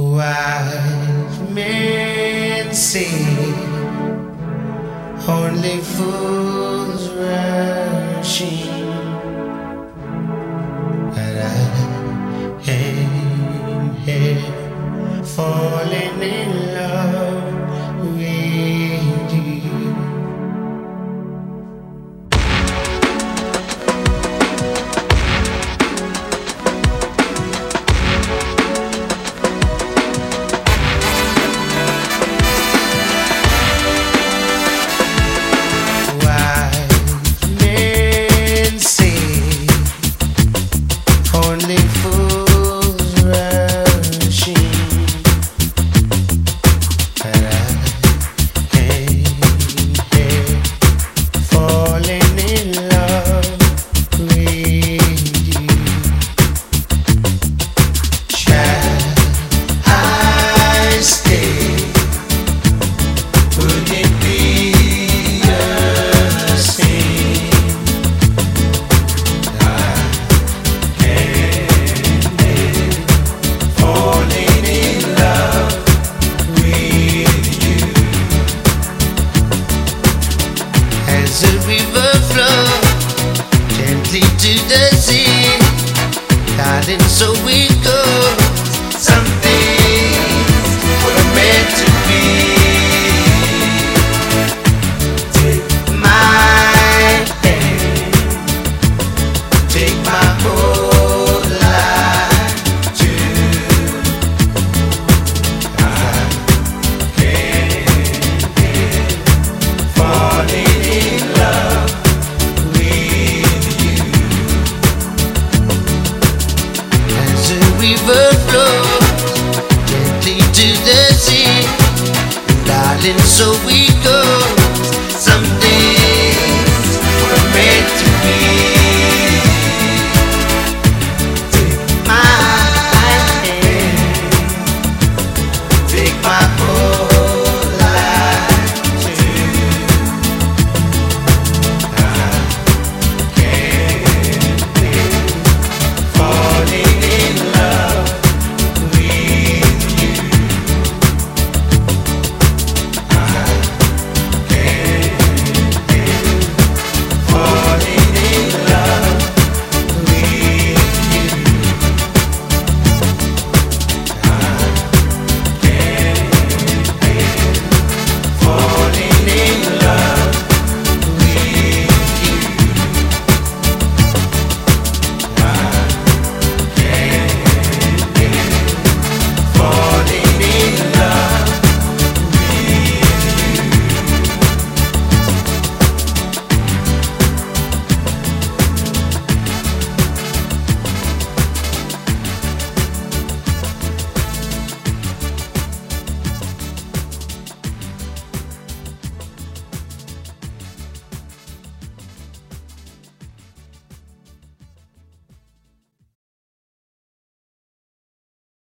Wise men say only fools rushing. to the sea. Darling, so we go. river flows gently to the sea, darling. So we